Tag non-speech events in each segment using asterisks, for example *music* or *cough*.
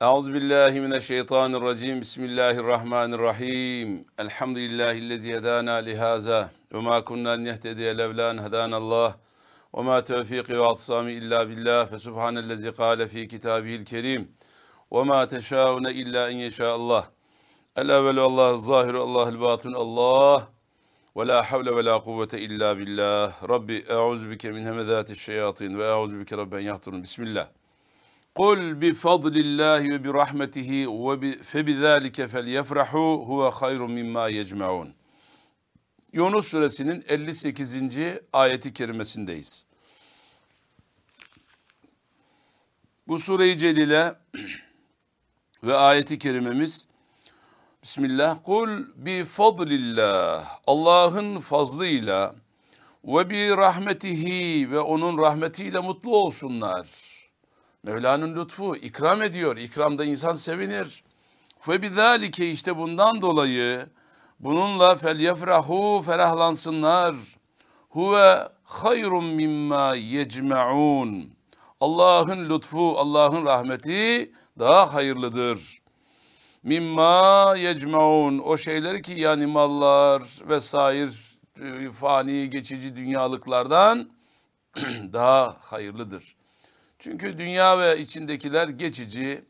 Euzu billahi mineşşeytanirracim. Bismillahirrahmanirrahim. Elhamdülillahi'llezî hedâna lihaza ve mâ kunnâ nehtediye levlâ en hedânallah. Ve mâ tevfîkî ve atsâmi illâ billah. Fe subhanellezî kâle fî kitâbihil kerîm. Ve mâ teşâune illâ en yeşâallah. El evvelu Allah'ı zâhiru Allah'ıl batın Allah. Ve la havle ve la kuvvete illa billah. Rabbi e'ûzu bike min hemezâtiş şeyatîn ve e'ûzu bike rabben yahturun. Bismillah. Kul bi fadlillahi ve bi rahmetihi ve bi febizalike felyefrahu huve hayrun mimma yecmaun. Yunus suresinin 58. ayeti kerimesindeyiz. Bu sure-i celile ve ayeti kerimemiz Bismillah. Kul bi fadlillah. Allah'ın fazlıyla ve bi rahmetihi ve onun rahmetiyle mutlu olsunlar. Mevla'nın lütfu ikram ediyor. İkramda insan sevinir. Ve bizalike işte bundan dolayı bununla fel yefrahu ferahlansınlar. Huve hayrun mimma yecmaun. Allah'ın lütfu, Allah'ın rahmeti daha hayırlıdır. Mimma yecmaun. O şeyler ki yani mallar vesaire fani geçici dünyalıklardan *clears throat* daha hayırlıdır. Çünkü dünya ve içindekiler geçici.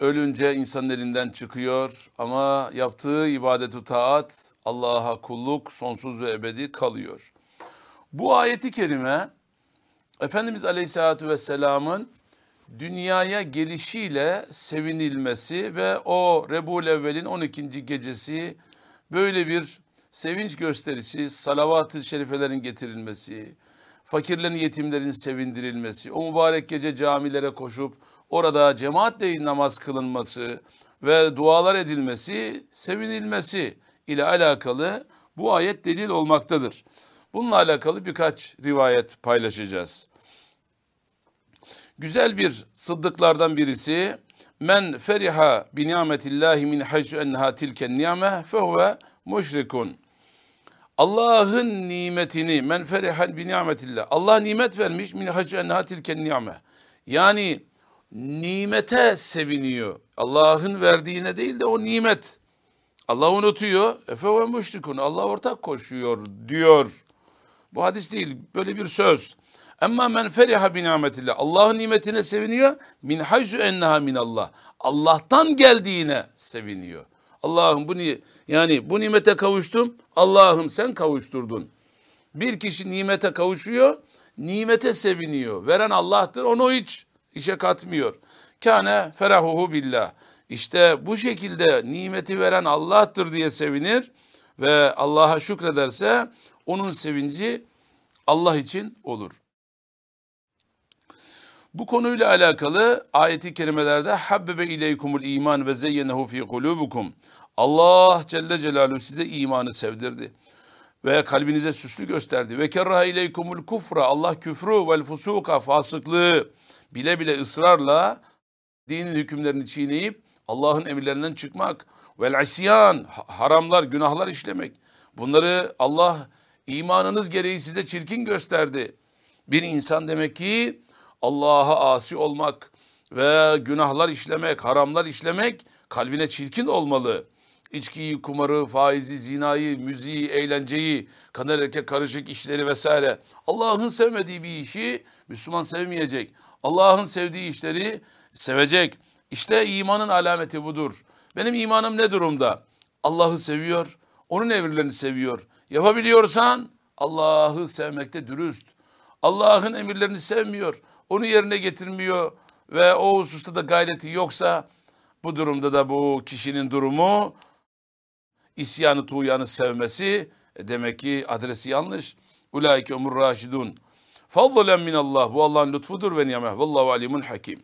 Ölünce insanın elinden çıkıyor ama yaptığı ibadet taat, Allah'a kulluk sonsuz ve ebedi kalıyor. Bu ayeti kerime Efendimiz Aleyhisselatü Vesselam'ın dünyaya gelişiyle sevinilmesi ve o Rebul Evvel'in 12. gecesi böyle bir sevinç gösterisi, salavat-ı şerifelerin getirilmesi, fakirlerin, yetimlerin sevindirilmesi, o mübarek gece camilere koşup orada cemaatle namaz kılınması ve dualar edilmesi, sevinilmesi ile alakalı bu ayet delil olmaktadır. Bununla alakalı birkaç rivayet paylaşacağız. Güzel bir sıddıklardan birisi men feriha bi nimetillahi min haysu enha tilken ni'me fehuve müşrikun. Allah'ın nimetini men feriha bi nimetillah. Allah nimet vermiş min haysu enha ni'me. Yani nimete seviniyor. Allah'ın verdiğine değil de o nimet. Allah unutuyor. Efe ve müşrikun. Allah ortak koşuyor diyor. Bu hadis değil. Böyle bir söz. Ama men feriha bi nimetillah. Allah'ın nimetine seviniyor. Min haysu enneha min Allah. Allah'tan geldiğine seviniyor. Allah'ım bu ni yani bu nimete kavuştum. Allah'ım sen kavuşturdun. Bir kişi nimete kavuşuyor, nimete seviniyor. Veren Allah'tır, onu hiç işe katmıyor. Kâne ferahuhu billah. İşte bu şekilde nimeti veren Allah'tır diye sevinir ve Allah'a şükrederse onun sevinci Allah için olur. Bu konuyla alakalı ayeti kerimelerde habbebe ileykumul iman ve zeyyenehu fi kulubukum. Allah Celle Celaluhu size imanı sevdirdi ve kalbinize süslü gösterdi. Ve kerraha ileykumul kufra Allah küfrü vel fusuka fasıklığı bile bile ısrarla dinin hükümlerini çiğneyip Allah'ın emirlerinden çıkmak vel isyan haramlar günahlar işlemek. Bunları Allah imanınız gereği size çirkin gösterdi. Bir insan demek ki Allah'a asi olmak ve günahlar işlemek, haramlar işlemek kalbine çirkin olmalı. İçkiyi, kumarı, faizi, zinayı, müziği, eğlenceyi, kadın erkek karışık işleri vesaire. Allah'ın sevmediği bir işi Müslüman sevmeyecek. Allah'ın sevdiği işleri sevecek. İşte imanın alameti budur. Benim imanım ne durumda? Allah'ı seviyor, onun emirlerini seviyor. Yapabiliyorsan Allah'ı sevmekte dürüst. Allah'ın emirlerini sevmiyor, onu yerine getirmiyor ve o hususta da gayreti yoksa bu durumda da bu kişinin durumu isyanı tuğyanı sevmesi e demek ki adresi yanlış. Ulaike umur raşidun. Fadlen min Allah. Bu Allah'ın lütfudur ve nimeh. Vallahu alimun hakim.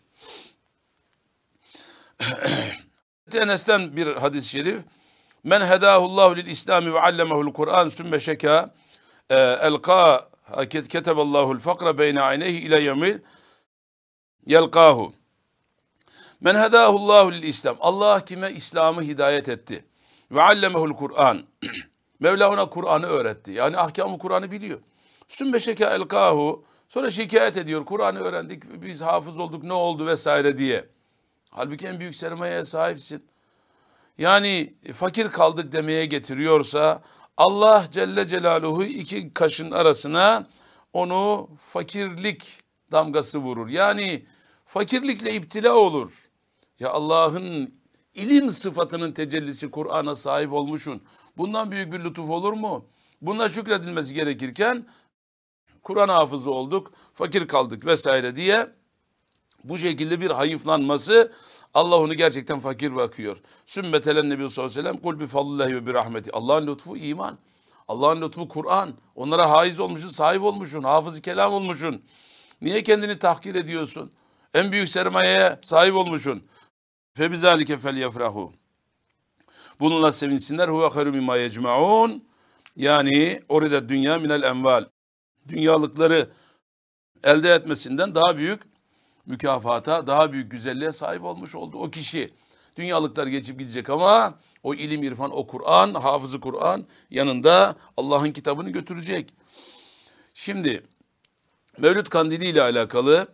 *clears throat* Enes'ten bir hadis-i şerif. Men hedahullahu lil İslami ve allemehul Kur'an sümme şeka elqa keteballahu fakra beyne ayneyhi ile yemil yelqahu. Men hedahullahu lil İslam. Allah kime İslam'ı hidayet etti. Ve allemehul Kur'an. *clears throat* Mevla ona Kur'an'ı öğretti. Yani ahkamı Kur'an'ı biliyor. Sümme şeka elkahu. Sonra şikayet ediyor. Kur'an'ı öğrendik, biz hafız olduk, ne oldu vesaire diye. Halbuki en büyük sermayeye sahipsin. Yani fakir kaldık demeye getiriyorsa Allah Celle Celaluhu iki kaşın arasına onu fakirlik damgası vurur. Yani fakirlikle iptila olur. Ya Allah'ın ilim sıfatının tecellisi Kur'an'a sahip olmuşsun. Bundan büyük bir lütuf olur mu? Buna şükredilmesi gerekirken Kur'an hafızı olduk, fakir kaldık vesaire diye bu şekilde bir hayıflanması Allah onu gerçekten fakir bakıyor. Sümmetelen Nebi sallallahu aleyhi ve sellem kul bi ve bi rahmeti. Allah'ın lütfu iman. Allah'ın lütfu Kur'an. Onlara haiz olmuşsun, sahip olmuşsun, hafızı kelam olmuşsun. Niye kendini tahkir ediyorsun? En büyük sermayeye sahip olmuşsun. Fe bizalike fel yefrahu. Bununla sevinsinler. Huve hayru mimma yecmaun. Yani orada dünya minel enval. Dünyalıkları elde etmesinden daha büyük mükafata, daha büyük güzelliğe sahip olmuş oldu o kişi. Dünyalıklar geçip gidecek ama o ilim, irfan, o Kur'an, hafızı Kur'an yanında Allah'ın kitabını götürecek. Şimdi Mevlüt Kandili ile alakalı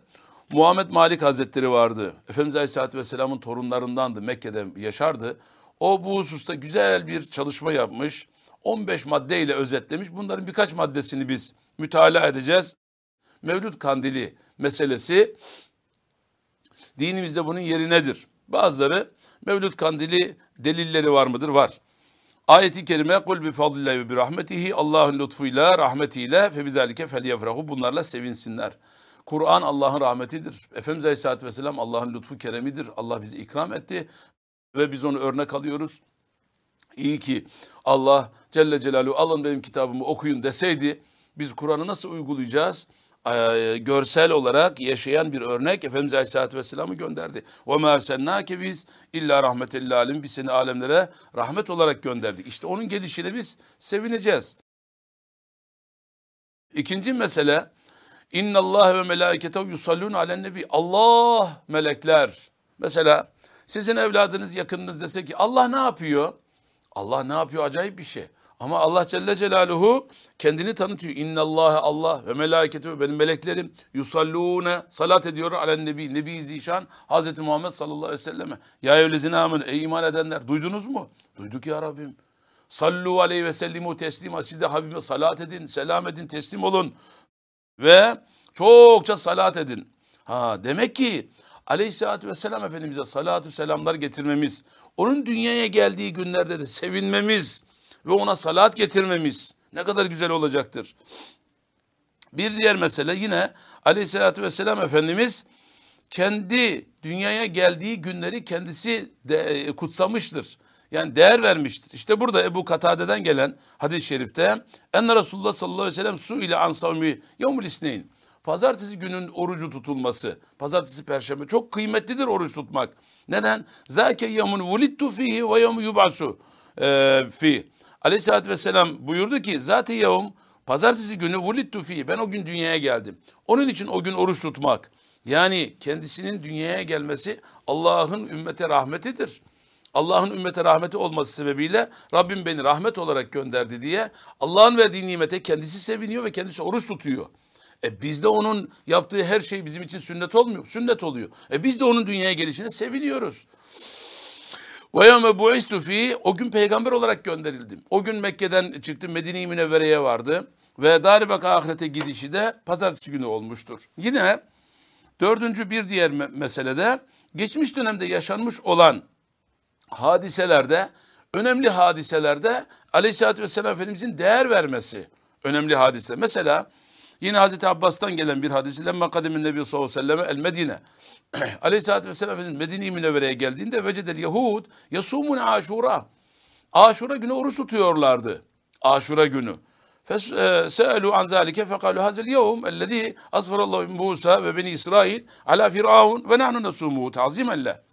Muhammed Malik Hazretleri vardı. Efendimiz Aleyhisselatü Vesselam'ın torunlarındandı. Mekke'de yaşardı. O bu hususta güzel bir çalışma yapmış. 15 maddeyle özetlemiş. Bunların birkaç maddesini biz mütalaa edeceğiz. Mevlüt Kandili meselesi dinimizde bunun yeri nedir? Bazıları Mevlüt Kandili delilleri var mıdır? Var. Ayeti kerime kul bi fadlillahi ve bi rahmetihi Allah'ın lütfuyla rahmetiyle fe bizalike felyefrahu bunlarla sevinsinler. Kur'an Allah'ın rahmetidir. Efendimiz Aleyhisselatü Vesselam Allah'ın lütfu keremidir. Allah bizi ikram etti ve biz onu örnek alıyoruz. İyi ki Allah Celle Celaluhu alın benim kitabımı okuyun deseydi biz Kur'an'ı nasıl uygulayacağız? E, görsel olarak yaşayan bir örnek Efendimiz Aleyhisselatü Vesselam'ı gönderdi. O mersennâke biz illa rahmetellâ alim biz seni alemlere rahmet olarak gönderdik. İşte onun gelişine biz sevineceğiz. İkinci mesele İnna Allah ve melâiketehu yusallûn alen nebi. Allah melekler. Mesela sizin evladınız yakınınız dese ki Allah ne yapıyor? Allah ne yapıyor acayip bir şey. Ama Allah Celle Celaluhu kendini tanıtıyor. İnna Allah Allah ve meleketi benim meleklerim yusallune salat ediyor alen nebi. Nebi Zişan Hazreti Muhammed sallallahu aleyhi ve selleme. Ya evlezine amin ey iman edenler duydunuz mu? Duyduk ya Rabbim. Sallu aleyhi ve sellimu teslima. Siz de Habibime salat edin, selam edin, teslim olun. Ve çokça salat edin. Ha demek ki Aleyhisselatü Vesselam Efendimiz'e salatu selamlar getirmemiz, onun dünyaya geldiği günlerde de sevinmemiz ve ona salat getirmemiz ne kadar güzel olacaktır. Bir diğer mesele yine Aleyhisselatü Vesselam Efendimiz kendi dünyaya geldiği günleri kendisi de e, kutsamıştır. Yani değer vermiştir. İşte burada Ebu Katade'den gelen hadis-i şerifte enne Resulullah sallallahu aleyhi ve sellem su ile ansavmi yevmül isneyn. Pazartesi günün orucu tutulması, pazartesi perşembe çok kıymetlidir oruç tutmak. Neden? Zâke yemun vulittu fihi ve yevmu yubasu e, fi. Aleyhisselatü vesselam buyurdu ki zaten yevm pazartesi günü vulittu fihi ben o gün dünyaya geldim. Onun için o gün oruç tutmak. Yani kendisinin dünyaya gelmesi Allah'ın ümmete rahmetidir. Allah'ın ümmete rahmeti olması sebebiyle Rabbim beni rahmet olarak gönderdi diye Allah'ın verdiği nimete kendisi seviniyor ve kendisi oruç tutuyor. E bizde onun yaptığı her şey bizim için sünnet olmuyor. Sünnet oluyor. E biz de onun dünyaya gelişine seviniyoruz. Ve yevme bu'istu o gün peygamber olarak gönderildim. O gün Mekke'den çıktım Medine-i Münevvere'ye vardı. Ve Daribak ahirete gidişi de pazartesi günü olmuştur. Yine dördüncü bir diğer me meselede geçmiş dönemde yaşanmış olan hadiselerde, önemli hadiselerde Aleyhisselatü Vesselam Efendimizin değer vermesi önemli hadise. Mesela Yine Hazreti Abbas'tan gelen bir hadis. Lemme kademin Nebi sallallahu aleyhi ve selleme el Medine. *clears throat* Aleyhisselatü vesselam Efendimiz Medine-i Münevvere'ye geldiğinde vecedel Yahud yasumun aşura. Aşura günü oruç tutuyorlardı. Aşura günü. Feselu e, an zalike fekalu hazel yevm ellezî azfarallahu Musa ve beni İsrail ala firavun ve nahnu nesumuhu ta'zimen leh.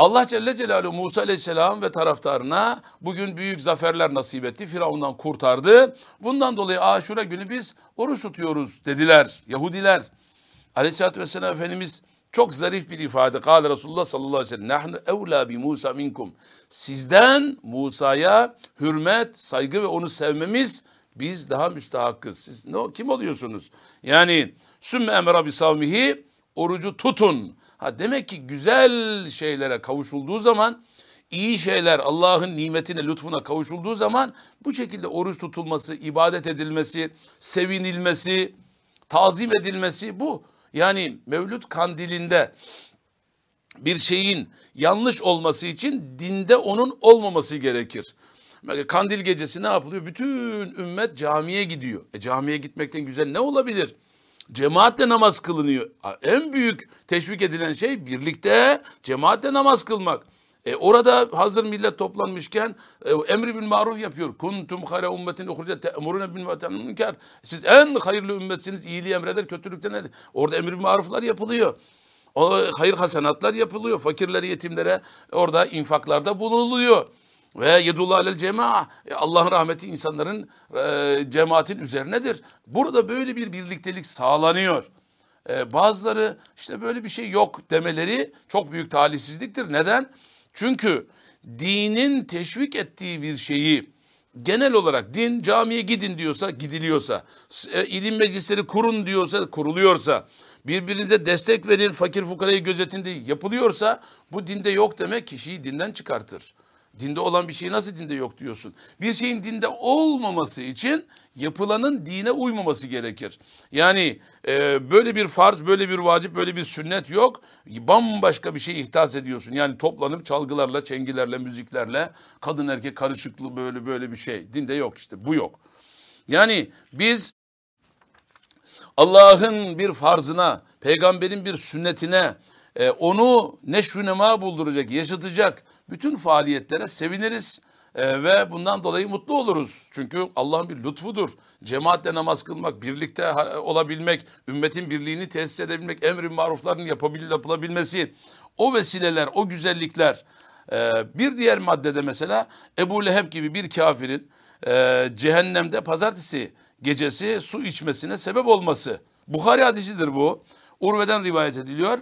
Allah Celle Celaluhu Musa Aleyhisselam ve taraftarına bugün büyük zaferler nasip etti. Firavundan kurtardı. Bundan dolayı aşure günü biz oruç tutuyoruz dediler Yahudiler. Aleyhisselatü Vesselam Efendimiz çok zarif bir ifade. Kâle Resulullah sallallahu aleyhi ve sellem. Nahnu evlâ bi Musa minkum. Sizden Musa'ya hürmet, saygı ve onu sevmemiz biz daha müstahakkız. Siz ne, kim oluyorsunuz? Yani sümme emra bi savmihi orucu tutun. Ha demek ki güzel şeylere kavuşulduğu zaman iyi şeyler Allah'ın nimetine, lütfuna kavuşulduğu zaman bu şekilde oruç tutulması, ibadet edilmesi, sevinilmesi, tazim edilmesi bu. Yani Mevlüt kandilinde bir şeyin yanlış olması için dinde onun olmaması gerekir. Kandil gecesi ne yapılıyor? Bütün ümmet camiye gidiyor. E camiye gitmekten güzel ne olabilir? Cemaatle namaz kılınıyor. En büyük teşvik edilen şey birlikte cemaatle namaz kılmak. E orada hazır millet toplanmışken e, emri bin maruf yapıyor. Kuntum hayre ummetin uhricet te'murune bil münker. Siz en hayırlı ümmetsiniz. iyiliği emreder, kötülükten ne? Orada emri bin maruflar yapılıyor. O hayır hasenatlar yapılıyor. Fakirlere, yetimlere orada infaklarda bulunuluyor. Ve yedullah alel cema. E, Allah'ın rahmeti insanların e, cemaatin üzerinedir. Burada böyle bir birliktelik sağlanıyor. E, bazıları işte böyle bir şey yok demeleri çok büyük talihsizliktir. Neden? Çünkü dinin teşvik ettiği bir şeyi genel olarak din camiye gidin diyorsa gidiliyorsa, e, ilim meclisleri kurun diyorsa kuruluyorsa, birbirinize destek verin, fakir fukarayı gözetin diye yapılıyorsa bu dinde yok demek kişiyi dinden çıkartır. Dinde olan bir şey nasıl dinde yok diyorsun? Bir şeyin dinde olmaması için yapılanın dine uymaması gerekir. Yani e, böyle bir farz, böyle bir vacip, böyle bir sünnet yok. Bambaşka bir şey ihtas ediyorsun. Yani toplanıp çalgılarla, çengilerle, müziklerle kadın erkek karışıklı böyle böyle bir şey. Dinde yok işte bu yok. Yani biz Allah'ın bir farzına, peygamberin bir sünnetine, e, onu neşrünema bulduracak, yaşatacak bütün faaliyetlere seviniriz. E, ve bundan dolayı mutlu oluruz. Çünkü Allah'ın bir lütfudur. Cemaatle namaz kılmak, birlikte olabilmek, ümmetin birliğini tesis edebilmek, emrin maruflarının yapabil, yapılabilmesi, o vesileler, o güzellikler. E, bir diğer maddede mesela Ebu Leheb gibi bir kafirin e, cehennemde pazartesi gecesi su içmesine sebep olması. Bukhari hadisidir bu. Urve'den rivayet ediliyor.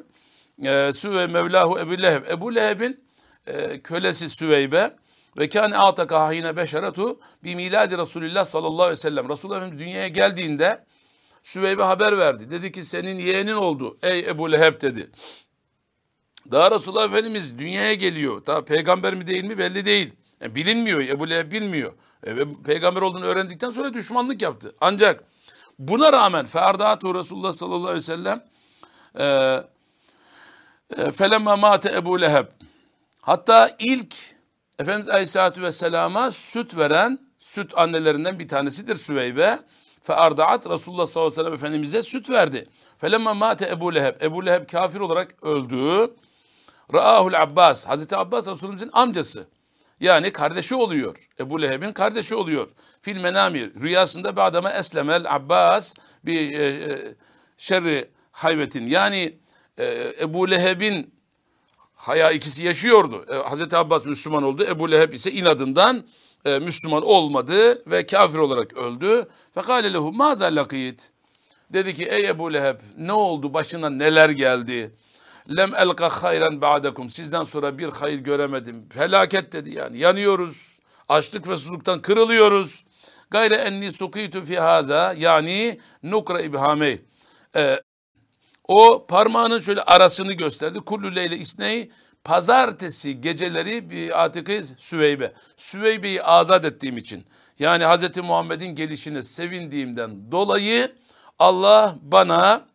E, Süve Mevlahu Ebu Leheb. Ebu Leheb'in e, kölesi Süveybe ve kâne âtaka hâhine beşeretu bi miladi Resulillah sallallahu aleyhi ve sellem. Resulullah Efendimiz dünyaya geldiğinde Süveybe haber verdi. Dedi ki senin yeğenin oldu ey Ebu Leheb dedi. Daha Resulullah Efendimiz dünyaya geliyor. Daha peygamber mi değil mi belli değil. Yani bilinmiyor. Ebu Leheb bilmiyor. E, peygamber olduğunu öğrendikten sonra düşmanlık yaptı. Ancak buna rağmen Ferdatu Resulullah sallallahu aleyhi ve sellem e, e, felemma mate Ebu Leheb hatta ilk Efendimiz Aleyhisselatü Vesselam'a süt veren süt annelerinden bir tanesidir Süveybe. Fe ardaat Resulullah sallallahu aleyhi ve sellem Efendimiz'e süt verdi. Felemma mate Ebu Leheb. Ebu Leheb kafir olarak öldü. Ra'ahul Abbas. Hazreti Abbas Resulümüzün amcası. Yani kardeşi oluyor. Ebu Leheb'in kardeşi oluyor. Fil menami rüyasında bir adama eslemel Abbas bir e, e, şerri hayvetin. Yani e, Ebu Leheb'in haya ikisi yaşıyordu. E, Hazreti Abbas Müslüman oldu. Ebu Leheb ise inadından e, Müslüman olmadı ve kafir olarak öldü. Fekale lehu lakit. Dedi ki ey Ebu Leheb ne oldu başına neler geldi? Lem elka hayran ba'dekum. Sizden sonra bir hayır göremedim. Felaket dedi yani. Yanıyoruz. Açlık ve susuzluktan kırılıyoruz. Gayre enni sukitu fi haza yani nukra ibhamey. Ee, o parmağının şöyle arasını gösterdi. Kullu leyle isney pazartesi geceleri bir atikı Süveybe. Süveybe'yi azat ettiğim için. Yani Hz. Muhammed'in gelişine sevindiğimden dolayı Allah bana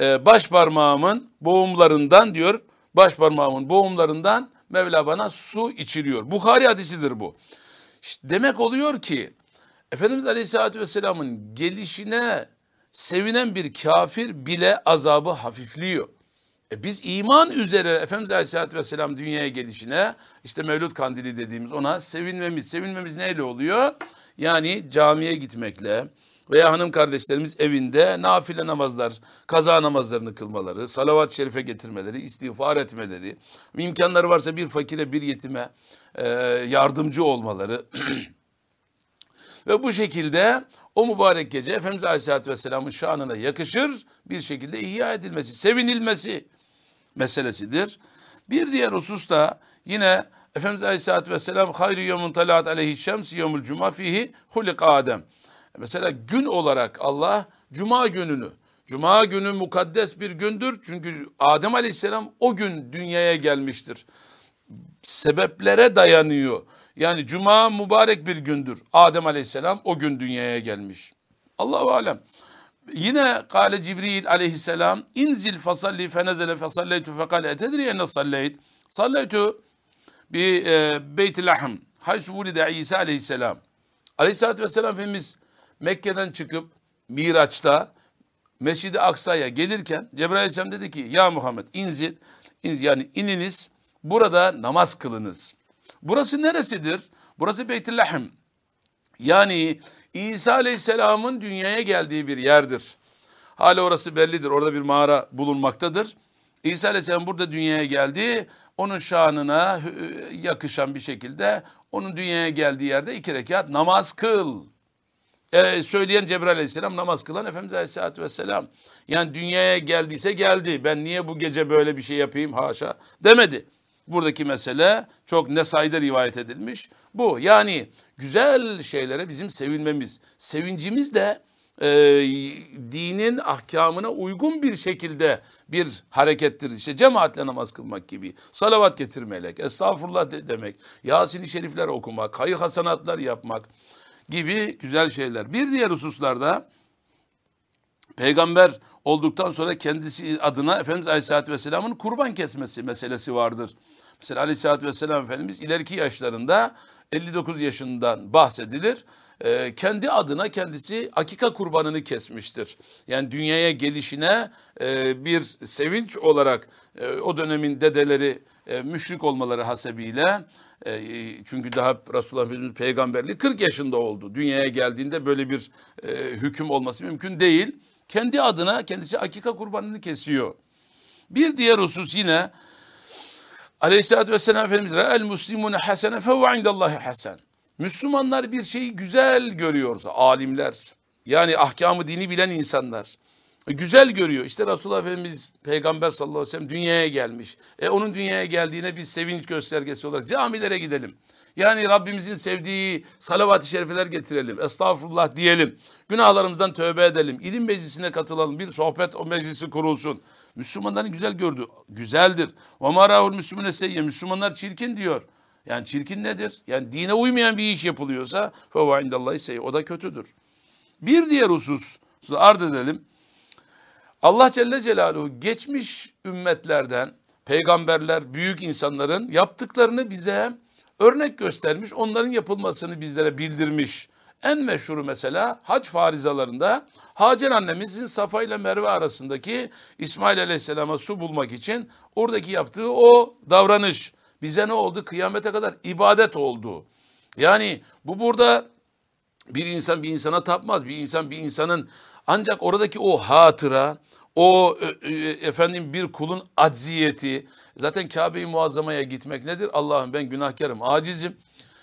e, baş parmağımın boğumlarından diyor, baş parmağımın boğumlarından Mevla bana su içiriyor. Bukhari hadisidir bu. İşte demek oluyor ki Efendimiz Aleyhisselatü Vesselam'ın gelişine sevinen bir kafir bile azabı hafifliyor. E biz iman üzere Efendimiz Aleyhisselatü Vesselam dünyaya gelişine işte Mevlüt Kandili dediğimiz ona sevinmemiz. Sevinmemiz neyle oluyor? Yani camiye gitmekle, veya hanım kardeşlerimiz evinde nafile namazlar, kaza namazlarını kılmaları, salavat-ı şerife getirmeleri, istiğfar etmeleri, imkanları varsa bir fakire bir yetime e, yardımcı olmaları *clears throat* ve bu şekilde o mübarek gece Efendimiz Aleyhisselatü Vesselam'ın şanına yakışır bir şekilde ihya edilmesi, sevinilmesi meselesidir. Bir diğer husus da yine Efendimiz Aleyhisselatü Vesselam hayri yomun talat aleyhi şems yomul cuma fihi hulik Adem. Mesela gün olarak Allah cuma gününü, Cuma günü mukaddes bir gündür. Çünkü Adem Aleyhisselam o gün dünyaya gelmiştir. Sebeplere dayanıyor. Yani cuma mübarek bir gündür. Adem Aleyhisselam o gün dünyaya gelmiş. Allahu alem. Yine kâle Cibril aleyhisselam inzil fasalli fenezele fasalleytu fekale etedri enne salleyt. Salleytu bi e, beyti lahm. Haysu vulide İsa aleyhisselam. Aleyhisselatü vesselam Efendimiz Mekke'den çıkıp Miraç'ta Mescid-i Aksa'ya gelirken Cebrail aleyhisselam dedi ki ya Muhammed inzil, inzil yani ininiz burada namaz kılınız. Burası neresidir? Burası Beytüllahim. Yani İsa Aleyhisselam'ın dünyaya geldiği bir yerdir. Hala orası bellidir. Orada bir mağara bulunmaktadır. İsa Aleyhisselam burada dünyaya geldi. Onun şanına yakışan bir şekilde onun dünyaya geldiği yerde iki rekat namaz kıl. Ee, söyleyen Cebrail Aleyhisselam namaz kılan Efendimiz Aleyhisselatü Vesselam. Yani dünyaya geldiyse geldi. Ben niye bu gece böyle bir şey yapayım haşa demedi. Buradaki mesele çok Nesai'de rivayet edilmiş. Bu yani güzel şeylere bizim sevinmemiz, sevincimiz de e, dinin ahkamına uygun bir şekilde bir harekettir. İşte cemaatle namaz kılmak gibi, salavat getirmek, estağfurullah de demek, Yasin-i Şerifler okumak, hayır hasanatlar yapmak gibi güzel şeyler. Bir diğer hususlarda peygamber olduktan sonra kendisi adına Efendimiz Aleyhisselatü Vesselam'ın kurban kesmesi meselesi vardır. Mesela Aleyhisselatü Vesselam Efendimiz ileriki yaşlarında 59 yaşından bahsedilir. Ee, kendi adına kendisi akika kurbanını kesmiştir. Yani dünyaya gelişine e, bir sevinç olarak e, o dönemin dedeleri e, müşrik olmaları hasebiyle e, çünkü daha Resulullah Efendimiz peygamberliği 40 yaşında oldu. Dünyaya geldiğinde böyle bir e, hüküm olması mümkün değil. Kendi adına kendisi akika kurbanını kesiyor. Bir diğer husus yine Aleyhisselatü Vesselam Efendimiz el muslimune hasene fevve indallahi hasen. Müslümanlar bir şeyi güzel görüyorsa alimler yani ahkamı dini bilen insanlar güzel görüyor. İşte Resulullah Efendimiz Peygamber sallallahu aleyhi ve sellem dünyaya gelmiş. E onun dünyaya geldiğine bir sevinç göstergesi olarak camilere gidelim. Yani Rabbimizin sevdiği salavat-ı şerifeler getirelim. Estağfurullah diyelim. Günahlarımızdan tövbe edelim. İlim meclisine katılalım. Bir sohbet o meclisi kurulsun. Müslümanların güzel gördü. Güzeldir. Marahul müslümüne seyye. Müslümanlar çirkin diyor. Yani çirkin nedir? Yani dine uymayan bir iş yapılıyorsa feva indallahi seyye. O da kötüdür. Bir diğer husus ard edelim. Allah Celle Celaluhu geçmiş ümmetlerden peygamberler, büyük insanların yaptıklarını bize örnek göstermiş, onların yapılmasını bizlere bildirmiş. En meşhuru mesela hac farizalarında Hacer annemizin Safa ile Merve arasındaki İsmail Aleyhisselam'a su bulmak için oradaki yaptığı o davranış bize ne oldu? Kıyamete kadar ibadet oldu. Yani bu burada bir insan bir insana tapmaz. Bir insan bir insanın ancak oradaki o hatıra, o e, e, efendim bir kulun acziyeti, zaten Kabe-i Muazzama'ya gitmek nedir? Allah'ım ben günahkarım, acizim.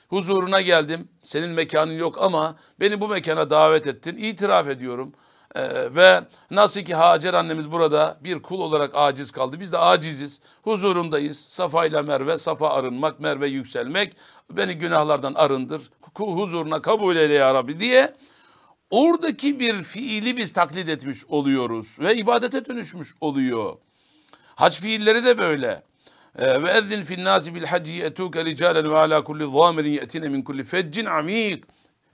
Huzuruna geldim. Senin mekanın yok ama beni bu mekana davet ettin. İtiraf ediyorum. Ee, ve nasıl ki Hacer annemiz burada bir kul olarak aciz kaldı. Biz de aciziz. Huzurundayız. Safa ile Merve, Safa arınmak, Merve yükselmek. Beni günahlardan arındır. Huzuruna kabul eyle ya Rabbi diye oradaki bir fiili biz taklit etmiş oluyoruz ve ibadete dönüşmüş oluyor. Hac fiilleri de böyle. Ee, ve ezzin fin nasi bil hacci yetuke ricalen ve ala kulli zamirin ye'tine min kulli feccin amik.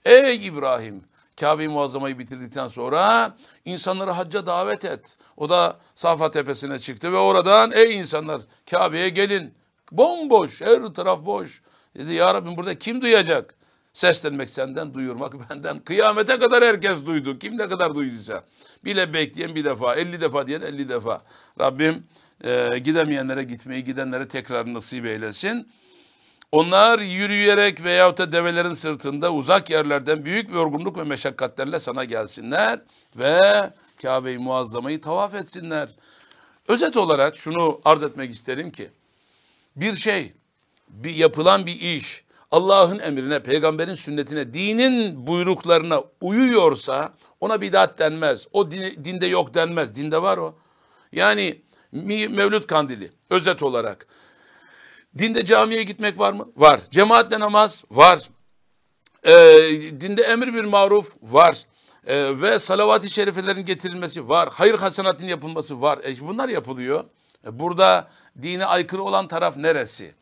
Ey İbrahim! Kabe-i Muazzama'yı bitirdikten sonra insanları hacca davet et. O da Safa tepesine çıktı ve oradan ey insanlar Kabe'ye gelin. Bomboş, her taraf boş. Dedi ya Rabbim burada kim duyacak? Seslenmek senden, duyurmak *laughs* benden. Kıyamete kadar herkes duydu. Kim ne kadar duyduysa. Bile bekleyen bir defa, elli defa diyen elli defa. Rabbim e, gidemeyenlere gitmeyi, gidenlere tekrar nasip eylesin. Onlar yürüyerek veyahut da develerin sırtında uzak yerlerden büyük bir yorgunluk ve meşakkatlerle sana gelsinler ve Kabe-i Muazzama'yı tavaf etsinler. Özet olarak şunu arz etmek isterim ki bir şey, bir yapılan bir iş Allah'ın emrine, peygamberin sünnetine, dinin buyruklarına uyuyorsa ona bidat denmez. O dinde yok denmez. Dinde var o. Yani Mevlüt kandili özet olarak. Dinde camiye gitmek var mı? Var. Cemaatle namaz? Var. Ee, dinde emir bir maruf? Var. Ee, ve salavat-ı şerifelerin getirilmesi var. Hayır hasenatın yapılması var. E, bunlar yapılıyor. E, burada dine aykırı olan taraf neresi?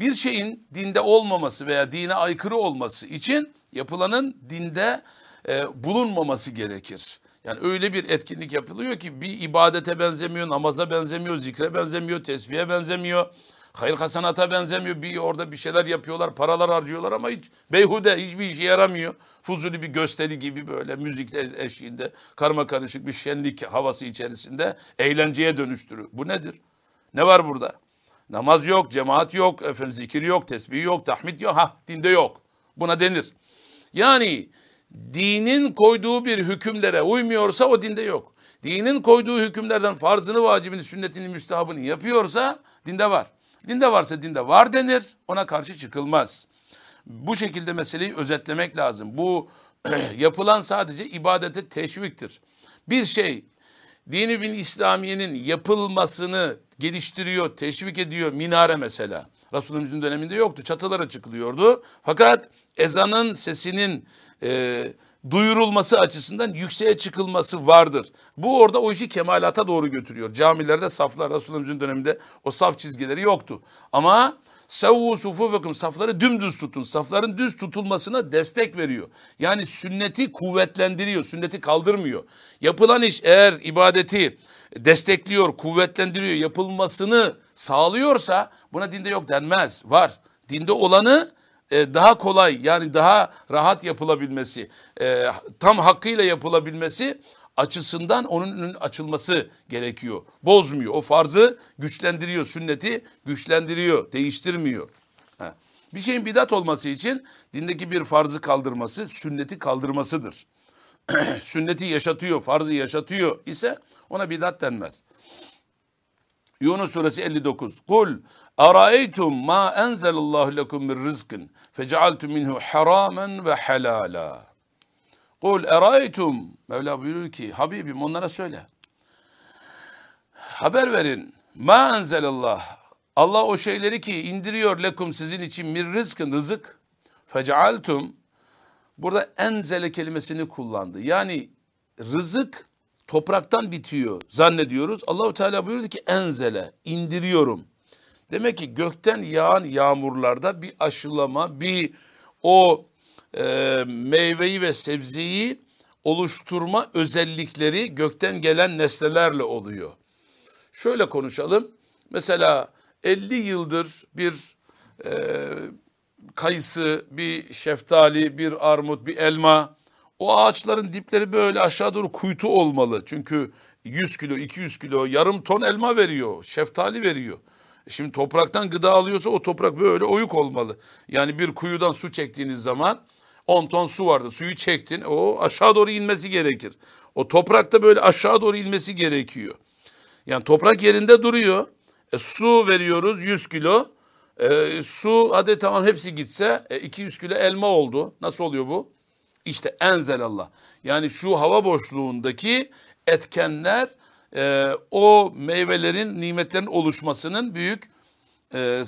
Bir şeyin dinde olmaması veya dine aykırı olması için yapılanın dinde e, bulunmaması gerekir. Yani öyle bir etkinlik yapılıyor ki bir ibadete benzemiyor, namaza benzemiyor, zikre benzemiyor, tesbihe benzemiyor. Hayır hasanata benzemiyor. Bir orada bir şeyler yapıyorlar, paralar harcıyorlar ama hiç beyhude, hiçbir işe yaramıyor. Fuzuli bir gösteri gibi böyle müzik eşliğinde karma karışık bir şenlik havası içerisinde eğlenceye dönüştürüyor. Bu nedir? Ne var burada? Namaz yok, cemaat yok, efendim zikir yok, tesbih yok, tahmid yok. Ha dinde yok. Buna denir. Yani dinin koyduğu bir hükümlere uymuyorsa o dinde yok. Dinin koyduğu hükümlerden farzını, vacibini, sünnetini, müstehabını yapıyorsa dinde var. Dinde varsa dinde var denir. Ona karşı çıkılmaz. Bu şekilde meseleyi özetlemek lazım. Bu *clears throat* yapılan sadece ibadete teşviktir. Bir şey dini bin İslamiye'nin yapılmasını geliştiriyor, teşvik ediyor. Minare mesela. Resulullah'ın döneminde yoktu. Çatılara çıkılıyordu. Fakat ezanın sesinin e, duyurulması açısından yükseğe çıkılması vardır. Bu orada o işi kemalata doğru götürüyor. Camilerde saflar Resulullah'ın döneminde o saf çizgileri yoktu. Ama Savvu sufufekum safları dümdüz tutun. Safların düz tutulmasına destek veriyor. Yani sünneti kuvvetlendiriyor. Sünneti kaldırmıyor. Yapılan iş eğer ibadeti destekliyor, kuvvetlendiriyor, yapılmasını sağlıyorsa buna dinde yok denmez. Var. Dinde olanı e, daha kolay yani daha rahat yapılabilmesi, e, tam hakkıyla yapılabilmesi açısından onun açılması gerekiyor. Bozmuyor. O farzı güçlendiriyor. Sünneti güçlendiriyor. Değiştirmiyor. Ha. Bir şeyin bidat olması için dindeki bir farzı kaldırması, sünneti kaldırmasıdır. *clears throat* sünneti yaşatıyor, farzı yaşatıyor ise ona bidat denmez. Yunus suresi 59. Kul araeytum ma enzelallahu lekum min rizkin fecealtum minhu haramen ve helala. Kul eraeytum Mevla buyuruyor ki Habibim onlara söyle. Haber verin. Ma enzelallah. Allah o şeyleri ki indiriyor lekum sizin için mir rızkın rızık. Fecealtum. Burada enzele kelimesini kullandı. Yani rızık topraktan bitiyor zannediyoruz. Allahu Teala buyurdu ki enzele indiriyorum. Demek ki gökten yağan yağmurlarda bir aşılama, bir o e, meyveyi ve sebzeyi oluşturma özellikleri gökten gelen nesnelerle oluyor. Şöyle konuşalım. Mesela 50 yıldır bir e, kayısı, bir şeftali, bir armut, bir elma o ağaçların dipleri böyle aşağı doğru kuytu olmalı. Çünkü 100 kilo, 200 kilo, yarım ton elma veriyor, şeftali veriyor. Şimdi topraktan gıda alıyorsa o toprak böyle oyuk olmalı. Yani bir kuyudan su çektiğiniz zaman 10 ton su vardı. Suyu çektin. O aşağı doğru inmesi gerekir. O toprakta böyle aşağı doğru inmesi gerekiyor. Yani toprak yerinde duruyor. E, su veriyoruz 100 kilo. E, su hadi tamam hepsi gitse e, 200 kilo elma oldu. Nasıl oluyor bu? İşte enzelallah. Yani şu hava boşluğundaki etkenler e, o meyvelerin, nimetlerin oluşmasının büyük e,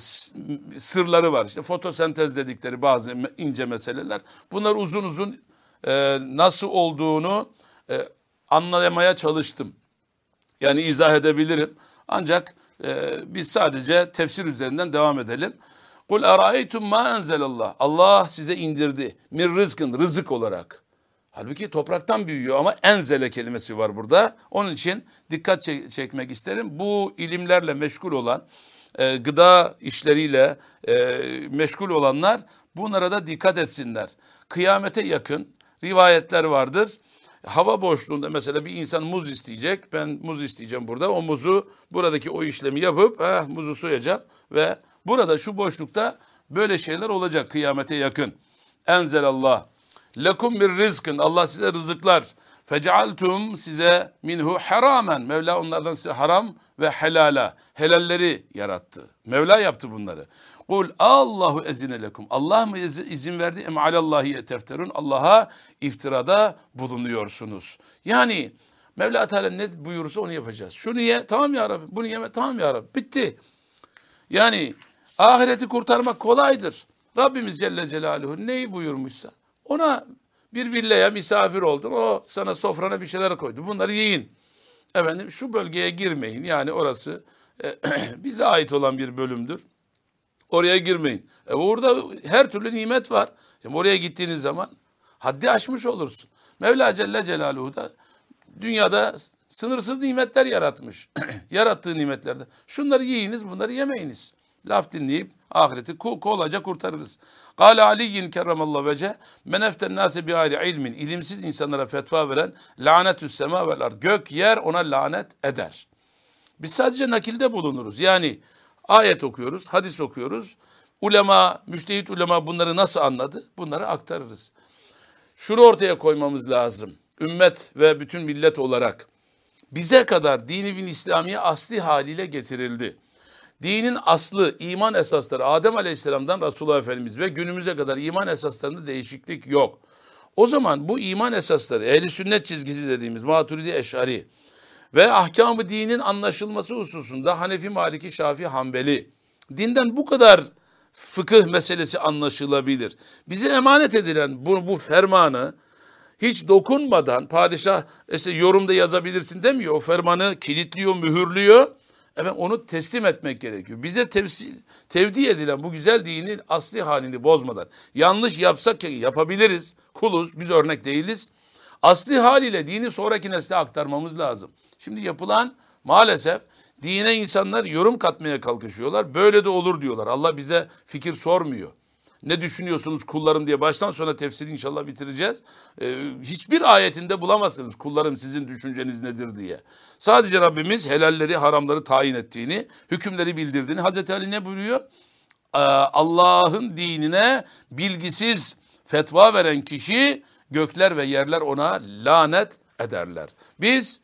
sırları var. İşte fotosentez dedikleri bazı ince meseleler. Bunlar uzun uzun e, nasıl olduğunu e, anlamaya çalıştım. Yani izah edebilirim. Ancak e, biz sadece tefsir üzerinden devam edelim. Kul araeytum ma enzelallah. Allah size indirdi. Mir rızkın rızık olarak. Halbuki topraktan büyüyor ama enzele kelimesi var burada. Onun için dikkat çekmek isterim. Bu ilimlerle meşgul olan, e, gıda işleriyle e, meşgul olanlar bunlara da dikkat etsinler. Kıyamete yakın rivayetler vardır. Hava boşluğunda mesela bir insan muz isteyecek. Ben muz isteyeceğim burada. O muzu buradaki o işlemi yapıp eh, muzu soyacağım ve Burada şu boşlukta böyle şeyler olacak kıyamete yakın. Enzelallah. Lekum bir rizkın. Allah size rızıklar. Fecealtum size minhu haramen. Mevla onlardan size haram ve helala. Helalleri yarattı. Mevla yaptı bunları. Kul Allahu ezine lekum. Allah mı izin verdi? Em alallahi yetefterun. Allah'a iftirada bulunuyorsunuz. Yani Mevla Teala ne buyurursa onu yapacağız. Şunu ye tamam ya Rabbi. Bunu yeme tamam ya Rabbi. Bitti. Yani Ahireti kurtarmak kolaydır. Rabbimiz Celle Celaluhu neyi buyurmuşsa ona Bir villaya misafir oldun. O sana sofrana bir şeyler koydu. Bunları yiyin. Efendim şu bölgeye girmeyin. Yani orası e, *clears throat* bize ait olan bir bölümdür. Oraya girmeyin. E orada her türlü nimet var. Şimdi oraya gittiğiniz zaman haddi aşmış olursun. Mevla Celle Celaluhu da dünyada sınırsız nimetler yaratmış. *clears throat* Yarattığı nimetlerde. Şunları yiyiniz, bunları yemeyiniz. Laf dinleyip ahireti kolayca kurtarırız. Kale Aliyin kerramallahu vece men eften nase bi aile ilmin ilimsiz insanlara fetva veren lanetü sema vel ard. Gök yer ona lanet eder. Biz sadece nakilde bulunuruz. Yani ayet okuyoruz, hadis okuyoruz. Ulema, müştehit ulema bunları nasıl anladı? Bunları aktarırız. Şunu ortaya koymamız lazım. Ümmet ve bütün millet olarak bize kadar dini bin İslamiye asli haliyle getirildi. Dinin aslı, iman esasları Adem Aleyhisselam'dan Resulullah Efendimiz ve günümüze kadar iman esaslarında değişiklik yok. O zaman bu iman esasları, ehli sünnet çizgisi dediğimiz Maturidi Eşari ve ahkamı dinin anlaşılması hususunda Hanefi, Maliki, Şafi, Hanbeli dinden bu kadar fıkıh meselesi anlaşılabilir. Bize emanet edilen bu, bu fermanı hiç dokunmadan padişah işte yorumda yazabilirsin demiyor. O fermanı kilitliyor, mühürlüyor. Efendim onu teslim etmek gerekiyor. Bize tevsi, tevdi edilen bu güzel dinin asli halini bozmadan. Yanlış yapsak yapabiliriz. Kuluz, biz örnek değiliz. Asli haliyle dini sonraki nesle aktarmamız lazım. Şimdi yapılan maalesef dine insanlar yorum katmaya kalkışıyorlar. Böyle de olur diyorlar. Allah bize fikir sormuyor. Ne düşünüyorsunuz kullarım diye baştan sona tefsiri inşallah bitireceğiz. Ee, hiçbir ayetinde bulamazsınız kullarım sizin düşünceniz nedir diye. Sadece Rabbimiz helalleri haramları tayin ettiğini, hükümleri bildirdiğini. Hazreti Ali ne buyuruyor? Ee, Allah'ın dinine bilgisiz fetva veren kişi gökler ve yerler ona lanet ederler. Biz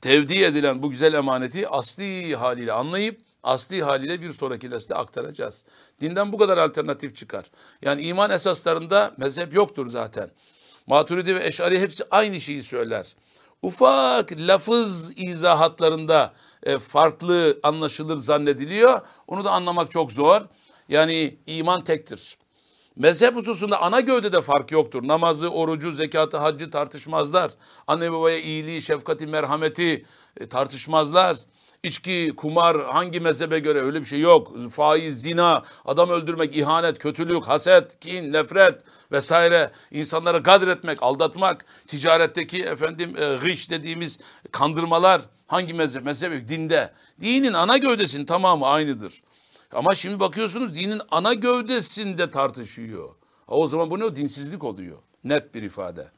tevdi edilen bu güzel emaneti asli haliyle anlayıp asli haliyle bir sonraki nesle aktaracağız. Dinden bu kadar alternatif çıkar. Yani iman esaslarında mezhep yoktur zaten. Maturidi ve Eşari hepsi aynı şeyi söyler. Ufak lafız izahatlarında e, farklı anlaşılır zannediliyor. Onu da anlamak çok zor. Yani iman tektir. Mezhep hususunda ana gövdede fark yoktur. Namazı, orucu, zekatı, haccı tartışmazlar. Anne babaya iyiliği, şefkati, merhameti e, tartışmazlar. İçki, kumar hangi mezhebe göre öyle bir şey yok. Faiz, zina, adam öldürmek, ihanet, kötülük, haset, kin, nefret vesaire. İnsanları kadretmek, aldatmak, ticaretteki efendim e, gış dediğimiz kandırmalar hangi mezhep? Mezhep yok. Dinde. Dinin ana gövdesinin tamamı aynıdır. Ama şimdi bakıyorsunuz dinin ana gövdesinde tartışıyor. O zaman bu ne o? Dinsizlik oluyor. Net bir ifade.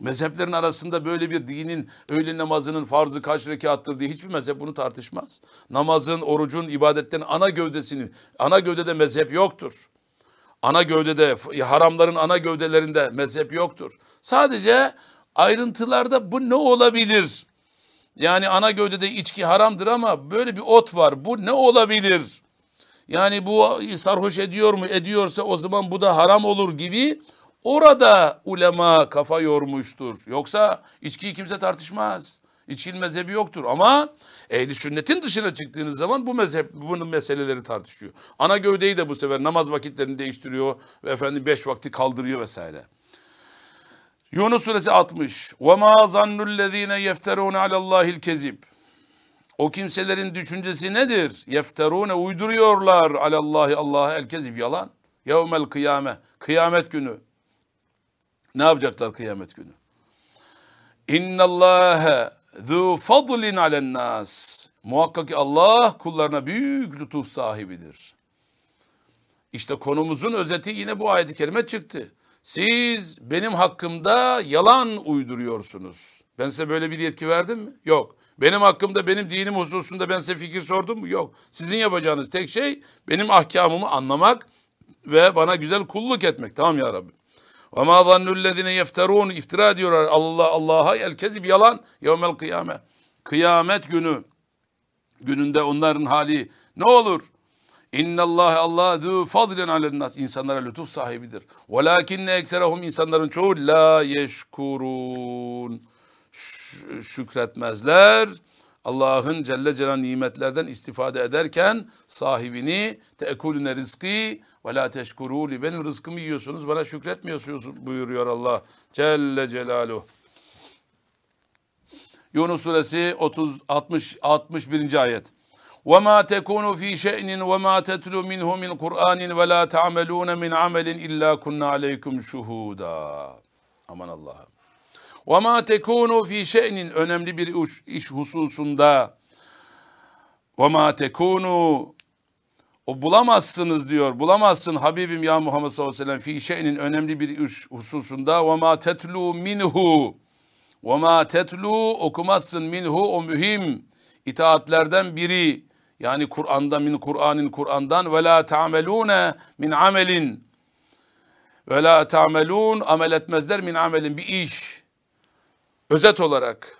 Mezheplerin arasında böyle bir dinin öğle namazının farzı kaç rekattır diye hiçbir mezhep bunu tartışmaz. Namazın, orucun, ibadetlerin ana gövdesini, ana gövdede mezhep yoktur. Ana gövdede, haramların ana gövdelerinde mezhep yoktur. Sadece ayrıntılarda bu ne olabilir? Yani ana gövdede içki haramdır ama böyle bir ot var. Bu ne olabilir? Yani bu sarhoş ediyor mu? Ediyorsa o zaman bu da haram olur gibi Orada ulema kafa yormuştur. Yoksa içkiyi kimse tartışmaz. İçkinin mezhebi yoktur ama ehli sünnetin dışına çıktığınız zaman bu mezhep bunun meseleleri tartışıyor. Ana gövdeyi de bu sefer namaz vakitlerini değiştiriyor ve efendim beş vakti kaldırıyor vesaire. Yunus suresi 60. Ve ma zannullezine yefterun alallahil kezib. O kimselerin düşüncesi nedir? Yefterune uyduruyorlar alallahi Allah'a el kezib yalan. Yevmel kıyame. Kıyamet günü. Ne yapacaklar kıyamet günü? İnna Allahe zu fadlin alen nas. Muhakkak ki Allah kullarına büyük lütuf sahibidir. İşte konumuzun özeti yine bu ayet-i kerime çıktı. Siz benim hakkımda yalan uyduruyorsunuz. Ben size böyle bir yetki verdim mi? Yok. Benim hakkımda benim dinim hususunda ben size fikir sordum mu? Yok. Sizin yapacağınız tek şey benim ahkamımı anlamak ve bana güzel kulluk etmek. Tamam ya Rabbi. Ve ma zannullezine yefterun iftira diyorlar Allah Allah'a el kezib yalan yevmel kıyame. Kıyamet günü gününde onların hali ne olur? İnnallâhe Allah zû fadlen alennas. insanlara lütuf sahibidir. Velakinne ekserahum insanların çoğu la yeşkurun. Şükretmezler. Allah'ın Celle Celal nimetlerden istifade ederken sahibini teekulüne rizkı ve la teşkuruli benim rızkımı yiyorsunuz bana şükretmiyorsunuz buyuruyor Allah Celle Celaluhu. Yunus suresi 30 60 61. ayet. وَمَا تَكُونُ ف۪ي شَئْنٍ وَمَا تَتْلُوا مِنْهُ مِنْ قُرْآنٍ وَلَا تَعْمَلُونَ مِنْ عَمَلٍ اِلَّا كُنَّ عَلَيْكُمْ شُهُودًا Aman Allah'ım. Ve ma tekunu fi şe'nin önemli bir iş hususunda. Ve ma o bulamazsınız diyor. Bulamazsın Habibim ya Muhammed sallallahu aleyhi ve sellem fi şe'nin önemli bir iş hususunda ve ma tetlu minhu ve okumazsın minhu o mühim itaatlerden biri. Yani Kur'an'da min Kur'an'ın Kur'an'dan ve la ta'melune min amelin ve la ta'melun amel etmezler min amelin bir iş. Özet olarak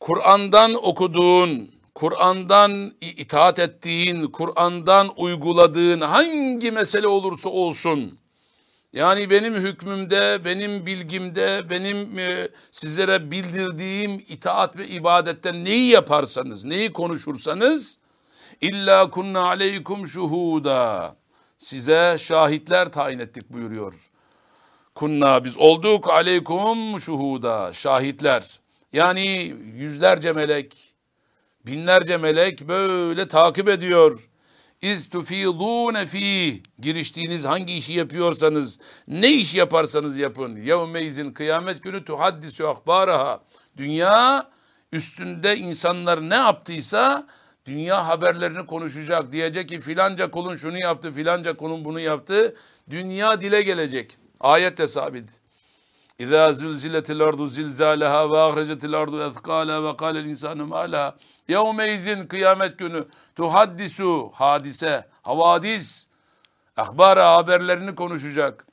Kur'an'dan okuduğun, Kur'an'dan itaat ettiğin, Kur'an'dan uyguladığın hangi mesele olursa olsun yani benim hükmümde, benim bilgimde, benim e, sizlere bildirdiğim itaat ve ibadetten neyi yaparsanız, neyi konuşursanız illa kunna aleykum şuhuda. Size şahitler tayin ettik buyuruyor. Kunna biz olduk aleykum şuhuda şahitler. Yani yüzlerce melek, binlerce melek böyle takip ediyor İz tufidûne fî. Giriştiğiniz hangi işi yapıyorsanız, ne iş yaparsanız yapın. Yevmeyzin kıyamet günü tuhaddisu akbaraha. Dünya üstünde insanlar ne yaptıysa dünya haberlerini konuşacak. Diyecek ki filanca kulun şunu yaptı, filanca kulun bunu yaptı. Dünya dile gelecek. Ayette sabit. İzâ zülziletil ardu zilzâleha ve ahrecetil ardu ezkâleha ve kâlel insanu mâleha. Yevmeyzin kıyamet günü tuhaddisu hadise, havadis, ahbara haberlerini konuşacak.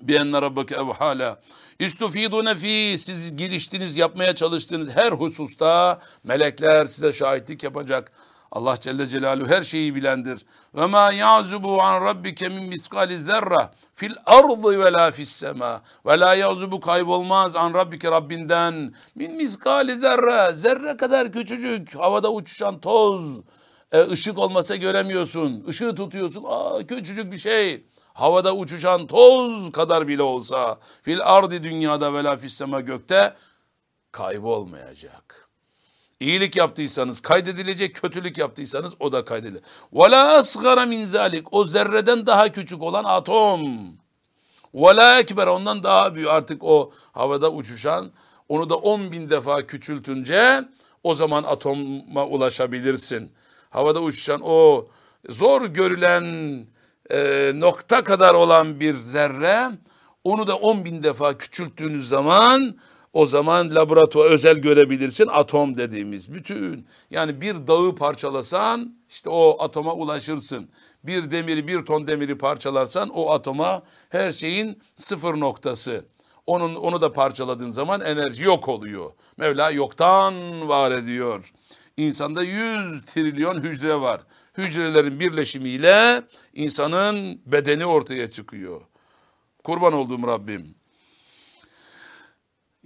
Bi enne rabbeke evhala. İstufidune fi siz giriştiniz yapmaya çalıştığınız her hususta melekler size şahitlik yapacak. Allah Celle Celaluhu her şeyi bilendir. Ve ma ya'zubu an rabbike min miskali zerra fil ardı ve la fis sema. Ve la ya'zubu kaybolmaz an rabbike Rabbinden min miskali zerra. Zerre kadar küçücük havada uçuşan toz. E, ışık olmasa göremiyorsun. Işığı tutuyorsun. Aa küçücük bir şey. Havada uçuşan toz kadar bile olsa fil ardı dünyada ve la fis sema gökte kaybolmayacak. İyilik yaptıysanız kaydedilecek, kötülük yaptıysanız o da kaydedilir. Ve la asgara min zalik. O zerreden daha küçük olan atom. Ve la ekber ondan daha büyük artık o havada uçuşan. Onu da 10 bin defa küçültünce o zaman atoma ulaşabilirsin. Havada uçuşan o zor görülen e, nokta kadar olan bir zerre onu da 10 bin defa küçülttüğünüz zaman o zaman laboratuvar özel görebilirsin atom dediğimiz bütün yani bir dağı parçalasan işte o atoma ulaşırsın. Bir demiri bir ton demiri parçalarsan o atoma her şeyin sıfır noktası. Onun onu da parçaladığın zaman enerji yok oluyor. Mevla yoktan var ediyor. İnsanda 100 trilyon hücre var. Hücrelerin birleşimiyle insanın bedeni ortaya çıkıyor. Kurban olduğum Rabbim.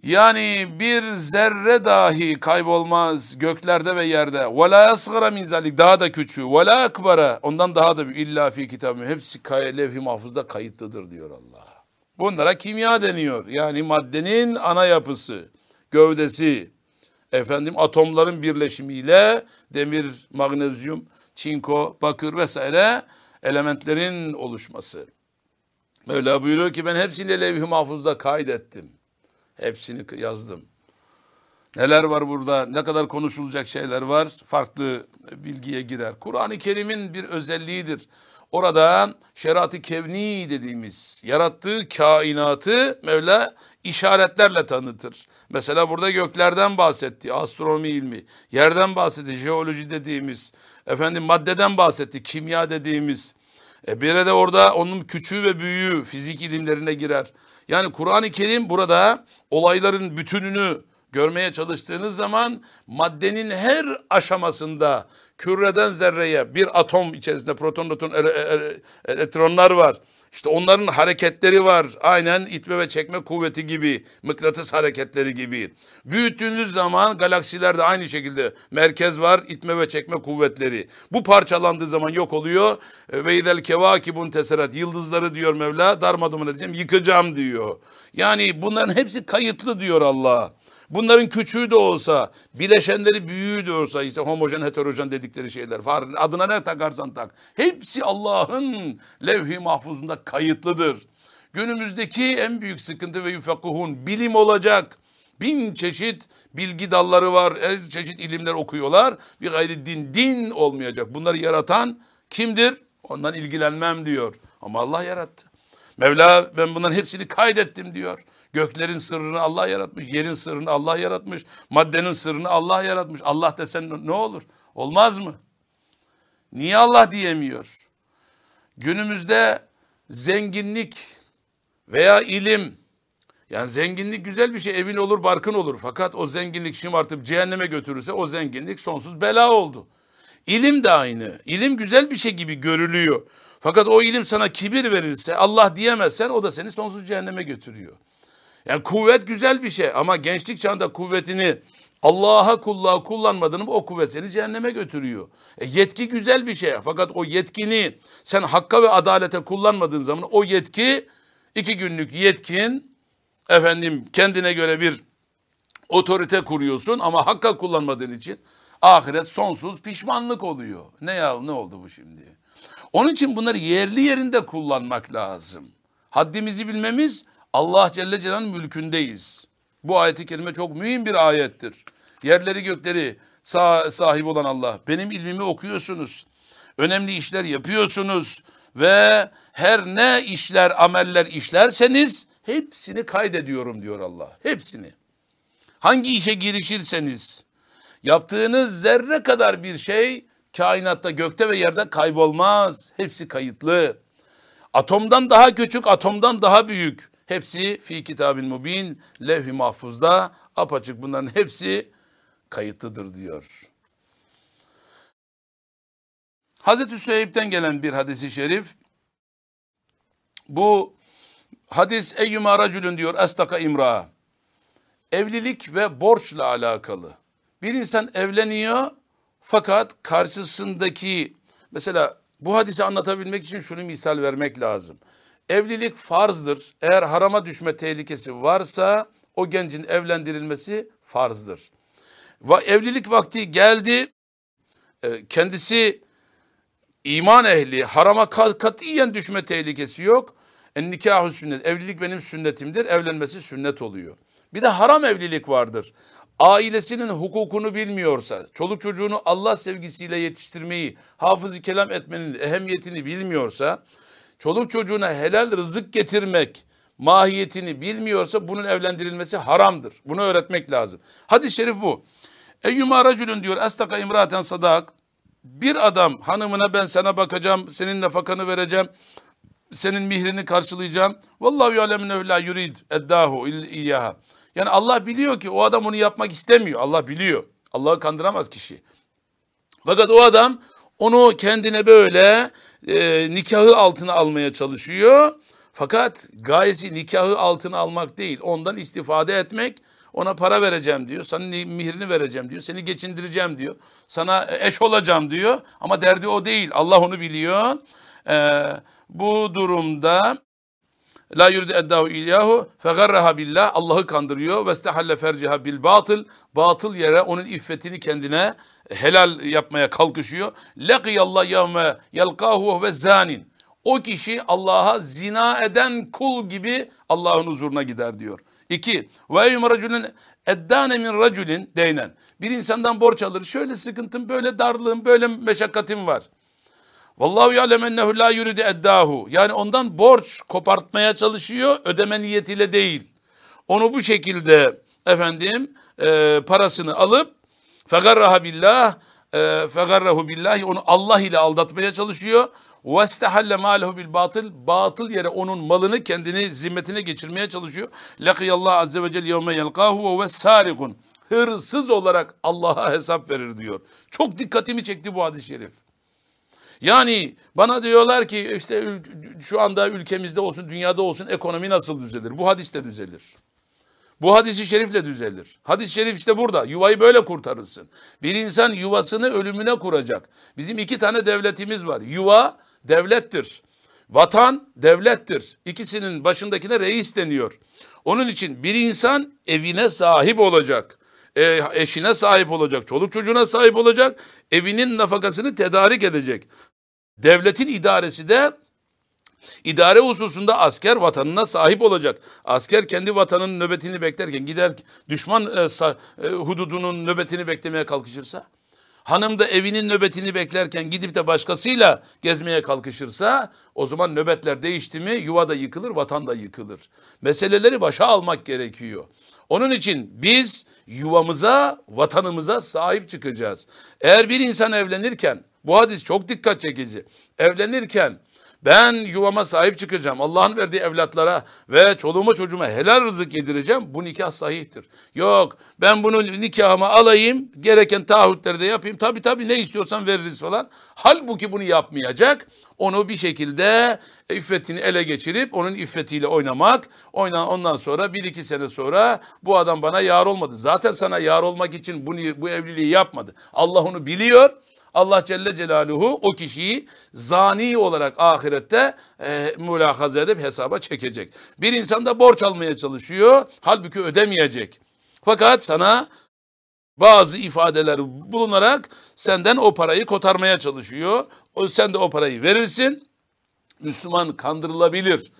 Yani bir zerre dahi kaybolmaz göklerde ve yerde. Ve la asgara min daha da küçüğü. Ve la akbara ondan daha da büyük. İlla fi kitabı hepsi levh-i mahfuzda kayıtlıdır diyor Allah. Bunlara kimya deniyor. Yani maddenin ana yapısı, gövdesi, efendim atomların birleşimiyle demir, magnezyum, çinko, bakır vesaire elementlerin oluşması. Mevla buyuruyor ki ben hepsini levh-i mahfuzda kaydettim. Hepsini yazdım. Neler var burada? Ne kadar konuşulacak şeyler var? Farklı bilgiye girer. Kur'an-ı Kerim'in bir özelliğidir. Orada şeriat-ı kevni dediğimiz yarattığı kainatı Mevla işaretlerle tanıtır. Mesela burada göklerden bahsetti, astronomi ilmi, yerden bahsetti, jeoloji dediğimiz, efendim maddeden bahsetti, kimya dediğimiz. E bir de orada onun küçüğü ve büyüğü fizik ilimlerine girer. Yani Kur'an-ı Kerim burada olayların bütününü görmeye çalıştığınız zaman maddenin her aşamasında küreden zerreye bir atom içerisinde proton, nötron, elektronlar var. İşte onların hareketleri var. Aynen itme ve çekme kuvveti gibi, mıknatıs hareketleri gibi. Büyüttüğünüz zaman galaksilerde aynı şekilde merkez var, itme ve çekme kuvvetleri. Bu parçalandığı zaman yok oluyor. Ve idel kevakibun teserat. Yıldızları diyor Mevla, darmadağın edeceğim, yıkacağım diyor. Yani bunların hepsi kayıtlı diyor Allah. Bunların küçüğü de olsa, bileşenleri büyüğü de olsa işte homojen heterojen dedikleri şeyler. Adına ne takarsan tak. Hepsi Allah'ın levh-i mahfuzunda kayıtlıdır. Günümüzdeki en büyük sıkıntı ve yufakkuhun bilim olacak. Bin çeşit bilgi dalları var. Her çeşit ilimler okuyorlar. Bir gayri din, din olmayacak. Bunları yaratan kimdir? Ondan ilgilenmem diyor. Ama Allah yarattı. Mevla ben bunların hepsini kaydettim diyor. Göklerin sırrını Allah yaratmış, yerin sırrını Allah yaratmış, maddenin sırrını Allah yaratmış. Allah desen ne olur? Olmaz mı? Niye Allah diyemiyor? Günümüzde zenginlik veya ilim, yani zenginlik güzel bir şey, evin olur, barkın olur. Fakat o zenginlik şımartıp cehenneme götürürse o zenginlik sonsuz bela oldu. İlim de aynı. İlim güzel bir şey gibi görülüyor. Fakat o ilim sana kibir verirse, Allah diyemezsen o da seni sonsuz cehenneme götürüyor. Yani kuvvet güzel bir şey ama gençlik çağında kuvvetini Allah'a kulluğa kullanmadığını o kuvvet seni cehenneme götürüyor. E, yetki güzel bir şey fakat o yetkini sen hakka ve adalete kullanmadığın zaman o yetki iki günlük yetkin efendim kendine göre bir otorite kuruyorsun ama hakka kullanmadığın için ahiret sonsuz pişmanlık oluyor. Ne ya ne oldu bu şimdi? Onun için bunları yerli yerinde kullanmak lazım. Haddimizi bilmemiz Allah Celle Celal'in mülkündeyiz. Bu ayeti kerime çok mühim bir ayettir. Yerleri gökleri sah sahip olan Allah. Benim ilmimi okuyorsunuz. Önemli işler yapıyorsunuz. Ve her ne işler, ameller işlerseniz hepsini kaydediyorum diyor Allah. Hepsini. Hangi işe girişirseniz yaptığınız zerre kadar bir şey kainatta gökte ve yerde kaybolmaz. Hepsi kayıtlı. Atomdan daha küçük, atomdan daha büyük. Hepsi fi kitabin mubin, levh-i mahfuzda apaçık bunların hepsi kayıtlıdır diyor. Hazreti Süheyb'den gelen bir hadisi şerif. Bu hadis eyyuma racülün diyor estaka imra. Evlilik ve borçla alakalı. Bir insan evleniyor fakat karşısındaki mesela bu hadisi anlatabilmek için şunu misal vermek lazım. Evlilik farzdır. Eğer harama düşme tehlikesi varsa o gencin evlendirilmesi farzdır. Ve evlilik vakti geldi. E, kendisi iman ehli, harama katiyen düşme tehlikesi yok. En nikahü sünnet. Evlilik benim sünnetimdir. Evlenmesi sünnet oluyor. Bir de haram evlilik vardır. Ailesinin hukukunu bilmiyorsa, çoluk çocuğunu Allah sevgisiyle yetiştirmeyi, hafızı kelam etmenin ehemmiyetini bilmiyorsa, çoluk çocuğuna helal rızık getirmek mahiyetini bilmiyorsa bunun evlendirilmesi haramdır. Bunu öğretmek lazım. Hadis-i şerif bu. Eyyuma racülün diyor estaka imraten sadak. Bir adam hanımına ben sana bakacağım, senin nafakanı vereceğim, senin mihrini karşılayacağım. Vallahu ya'lemu la yurid eddahu iyyaha. Yani Allah biliyor ki o adam onu yapmak istemiyor. Allah biliyor. Allah'ı kandıramaz kişi. Fakat o adam onu kendine böyle e, nikahı altına almaya çalışıyor. Fakat gayesi nikahı altına almak değil. Ondan istifade etmek. Ona para vereceğim diyor. Sana mihrini vereceğim diyor. Seni geçindireceğim diyor. Sana eş olacağım diyor. Ama derdi o değil. Allah onu biliyor. Ee, bu durumda La yuridu eddahu ilyahu fegarraha billah Allah'ı kandırıyor ve istahalle ferciha bil batıl batıl yere onun iffetini kendine helal yapmaya kalkışıyor. Laqiyallah yevme yelkahu ve zanin. O kişi Allah'a zina eden kul gibi Allah'ın huzuruna gider diyor. İki, ve eyyum eddane min raculin deynen. Bir insandan borç alır. Şöyle sıkıntım, böyle darlığım, böyle meşakkatim var. Vallahu ya'lem ennehu la yuridu eddahu. Yani ondan borç kopartmaya çalışıyor, ödeme niyetiyle değil. Onu bu şekilde efendim e, parasını alıp fegarraha billah e, fegarrahu billahi onu Allah ile aldatmaya çalışıyor. Ve istehalle malehu bil batıl batıl yere onun malını kendini zimmetine geçirmeye çalışıyor. Lakiyallah azze ve celle yevme yelkahu ve sarikun. Hırsız olarak Allah'a hesap verir diyor. Çok dikkatimi çekti bu hadis-i şerif. Yani bana diyorlar ki işte şu anda ülkemizde olsun, dünyada olsun ekonomi nasıl düzelir? Bu hadisle düzelir. Bu hadisi şerifle düzelir. Hadis-i şerif işte burada. Yuvayı böyle kurtarırsın. Bir insan yuvasını ölümüne kuracak. Bizim iki tane devletimiz var. Yuva devlettir. Vatan devlettir. İkisinin başındakine reis deniyor. Onun için bir insan evine sahip olacak. E, eşine sahip olacak, çoluk çocuğuna sahip olacak, evinin nafakasını tedarik edecek. Devletin idaresi de İdare hususunda asker vatanına sahip olacak. Asker kendi vatanının nöbetini beklerken gider düşman e, sa, e, hududunun nöbetini beklemeye kalkışırsa, hanım da evinin nöbetini beklerken gidip de başkasıyla gezmeye kalkışırsa, o zaman nöbetler değişti mi yuva da yıkılır, vatan da yıkılır. Meseleleri başa almak gerekiyor. Onun için biz yuvamıza, vatanımıza sahip çıkacağız. Eğer bir insan evlenirken, bu hadis çok dikkat çekici. Evlenirken ben yuvama sahip çıkacağım. Allah'ın verdiği evlatlara ve çoluğuma çocuğuma helal rızık yedireceğim. Bu nikah sahihtir. Yok ben bunu nikahıma alayım. Gereken taahhütleri de yapayım. Tabii tabii ne istiyorsan veririz falan. Halbuki bunu yapmayacak. Onu bir şekilde iffetini ele geçirip onun iffetiyle oynamak. Oyna, ondan sonra bir iki sene sonra bu adam bana yar olmadı. Zaten sana yar olmak için bunu, bu evliliği yapmadı. Allah onu biliyor. Allah Celle Celaluhu o kişiyi zani olarak ahirette e, mülakaza edip hesaba çekecek. Bir insan da borç almaya çalışıyor, halbuki ödemeyecek. Fakat sana bazı ifadeler bulunarak senden o parayı kotarmaya çalışıyor. O, sen de o parayı verirsin. Müslüman kandırılabilir.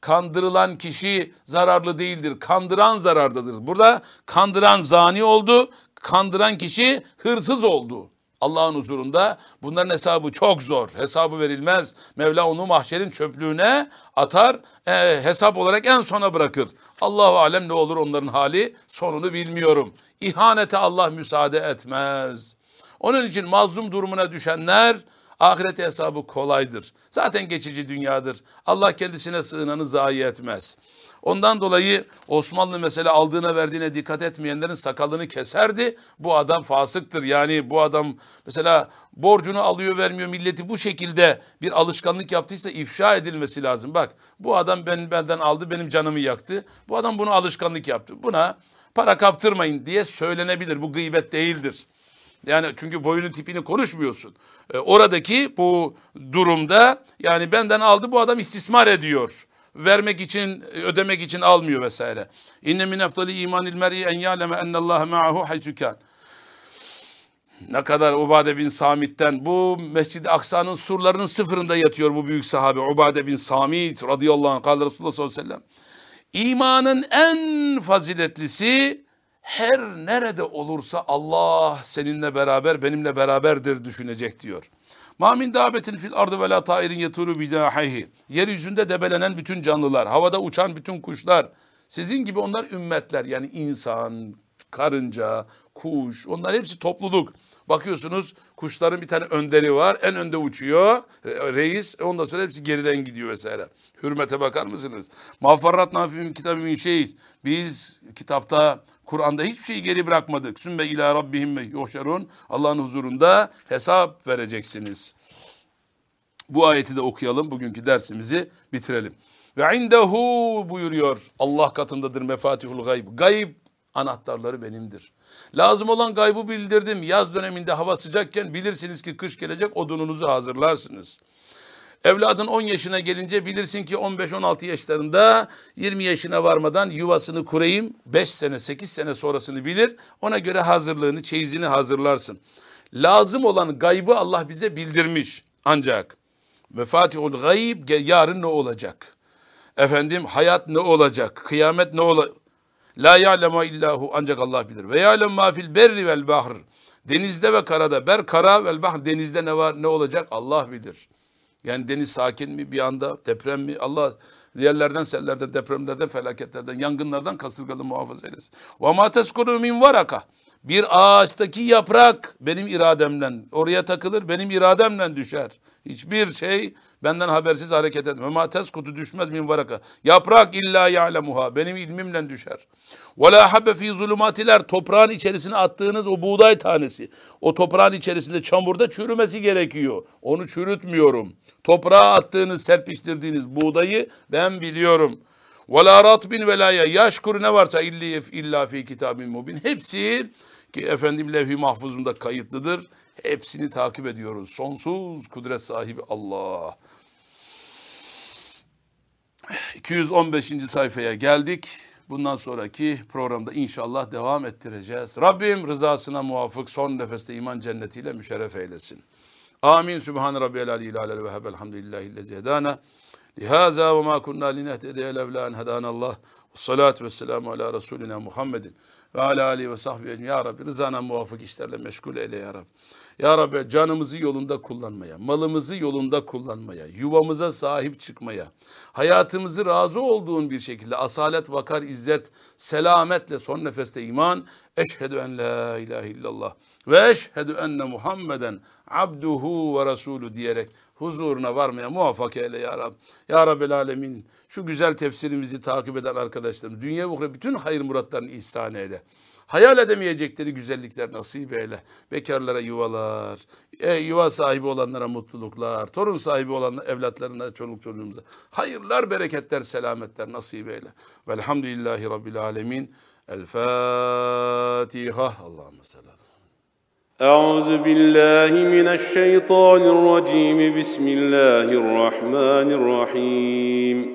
Kandırılan kişi zararlı değildir. Kandıran zarardadır. Burada kandıran zani oldu. Kandıran kişi hırsız oldu. Allah'ın huzurunda bunların hesabı çok zor. Hesabı verilmez. Mevla onu mahşerin çöplüğüne atar. E, hesap olarak en sona bırakır. Allahu alem ne olur onların hali sonunu bilmiyorum. İhanete Allah müsaade etmez. Onun için mazlum durumuna düşenler ahiret hesabı kolaydır. Zaten geçici dünyadır. Allah kendisine sığınanı zayi etmez. Ondan dolayı Osmanlı mesela aldığına verdiğine dikkat etmeyenlerin sakalını keserdi. Bu adam fasıktır. Yani bu adam mesela borcunu alıyor vermiyor milleti bu şekilde bir alışkanlık yaptıysa ifşa edilmesi lazım. Bak bu adam ben benden aldı benim canımı yaktı. Bu adam bunu alışkanlık yaptı. Buna para kaptırmayın diye söylenebilir. Bu gıybet değildir. Yani çünkü boyunun tipini konuşmuyorsun. E, oradaki bu durumda yani benden aldı bu adam istismar ediyor vermek için, ödemek için almıyor vesaire. İnne min eftali imanil mer'i en ya'leme ennallâhe ma'ahu haysukan. Ne kadar Ubade bin Samit'ten bu Mescid-i Aksa'nın surlarının sıfırında yatıyor bu büyük sahabe Ubade bin Samit radıyallahu anh. Kâle Resulullah sallallahu aleyhi ve sellem. İmanın en faziletlisi her nerede olursa Allah seninle beraber benimle beraberdir düşünecek diyor. Ma min dabetin fil ardı ve la tairin yaturu bicahihi. Yeryüzünde debelenen bütün canlılar, havada uçan bütün kuşlar. Sizin gibi onlar ümmetler yani insan, karınca, kuş onlar hepsi topluluk. Bakıyorsunuz kuşların bir tane önderi var. En önde uçuyor. Reis ondan sonra hepsi geriden gidiyor vesaire. Hürmete bakar mısınız? Mağfarrat nafim kitabı min. Biz kitapta Kur'an'da hiçbir şeyi geri bırakmadık. Sümme ila rabbihim yuhşerun. Allah'ın huzurunda hesap vereceksiniz. Bu ayeti de okuyalım. Bugünkü dersimizi bitirelim. Ve indehu buyuruyor. Allah katındadır mefatihul gayb. Gayb anahtarları benimdir. Lazım olan gaybı bildirdim. Yaz döneminde hava sıcakken bilirsiniz ki kış gelecek odununuzu hazırlarsınız. Evladın 10 yaşına gelince bilirsin ki 15-16 yaşlarında 20 yaşına varmadan yuvasını kurayım. 5 sene 8 sene sonrasını bilir. Ona göre hazırlığını çeyizini hazırlarsın. Lazım olan gaybı Allah bize bildirmiş. Ancak mefatihul gayb yarın ne olacak? Efendim hayat ne olacak? Kıyamet ne olacak? La ya'lemu illahu ancak Allah bilir. Ve ya'lem ma fil berri vel bahr. Denizde ve karada. Ber kara vel bahr. Denizde ne var ne olacak Allah bilir. Yani deniz sakin mi bir anda deprem mi Allah diğerlerden sellerden depremlerden felaketlerden yangınlardan kasırgalı muhafaza eylesin. Ve ma teskuru min varaka. Bir ağaçtaki yaprak benim irademle oraya takılır, benim irademle düşer. Hiçbir şey benden habersiz hareket etmez. Ma kutu düşmez min varaka. Yaprak illa ya'lemuha. Benim ilmimle düşer. Ve la habbe fi zulumatiler. Toprağın içerisine attığınız o buğday tanesi. O toprağın içerisinde çamurda çürümesi gerekiyor. Onu çürütmüyorum. Toprağa attığınız, serpiştirdiğiniz buğdayı ben biliyorum. Ve la ratbin ve la yaş kuru ne varsa illa, illa fi kitabin mubin. Hepsi ki efendim levh-i mahfuzumda kayıtlıdır. Hepsini takip ediyoruz. Sonsuz kudret sahibi Allah. 215. sayfaya geldik. Bundan sonraki programda inşallah devam ettireceğiz. Rabbim rızasına muvafık son nefeste iman cennetiyle müşerref eylesin. Amin. Sübhan Rabbiyel aliyyil alel ve hebel hamdülillahi lezi hedana. Ve ma kunna linehtediye levla en hedanallah. Salatu ve selamu ala Resulina Muhammedin ve ala alihi ve sahbihi Ya Rabbi rızana muvafık işlerle meşgul eyle Ya Rabbi. Ya Rabbi canımızı yolunda kullanmaya, malımızı yolunda kullanmaya, yuvamıza sahip çıkmaya, hayatımızı razı olduğun bir şekilde asalet, vakar, izzet, selametle son nefeste iman, eşhedü en la ilahe illallah ve eşhedü enne Muhammeden abduhu ve resulü diyerek huzuruna varmaya muvaffak eyle ya Rab. Ya Rabbel Alemin şu güzel tefsirimizi takip eden arkadaşlarım dünya ve bütün hayır muratlarını ihsan eyle Hayal edemeyecekleri güzellikler nasip eyle. Bekarlara yuvalar, e, yuva sahibi olanlara mutluluklar, torun sahibi olan evlatlarına, çoluk çocuğumuza hayırlar, bereketler, selametler nasip eyle. Velhamdülillahi Rabbil Alemin. El Fatiha. Allahümme sallallahu أعوذ بالله من الشيطان الرجيم بسم الله الرحمن الرحيم